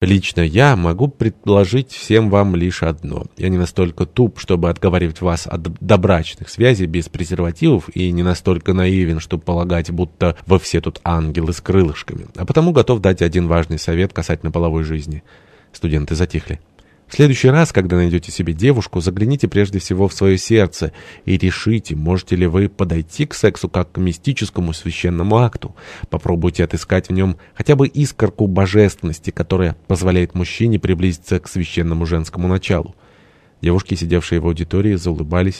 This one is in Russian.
Лично я могу предложить всем вам лишь одно. Я не настолько туп, чтобы отговаривать вас от добрачных связей без презервативов, и не настолько наивен, чтобы полагать, будто вы все тут ангелы с крылышками. А потому готов дать один важный совет касательно половой жизни. Студенты затихли. В следующий раз, когда найдете себе девушку, загляните прежде всего в свое сердце и решите, можете ли вы подойти к сексу как к мистическому священному акту. Попробуйте отыскать в нем хотя бы искорку божественности, которая позволяет мужчине приблизиться к священному женскому началу. Девушки, сидевшие в аудитории, заулыбались